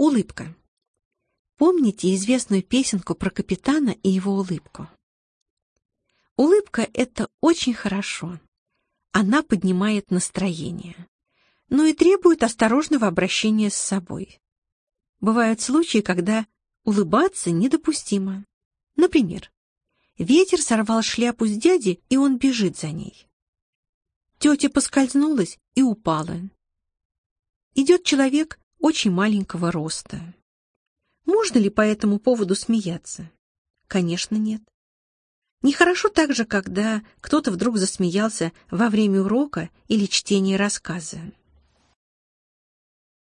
Улыбка. Помните известную песенку про капитана и его улыбку? Улыбка — это очень хорошо. Она поднимает настроение, но и требует осторожного обращения с собой. Бывают случаи, когда улыбаться недопустимо. Например, ветер сорвал шляпу с дяди, и он бежит за ней. Тетя поскользнулась и упала. Идет человек очень маленького роста. Можно ли по этому поводу смеяться? Конечно, нет. Нехорошо также, когда кто-то вдруг засмеялся во время урока или чтения рассказа.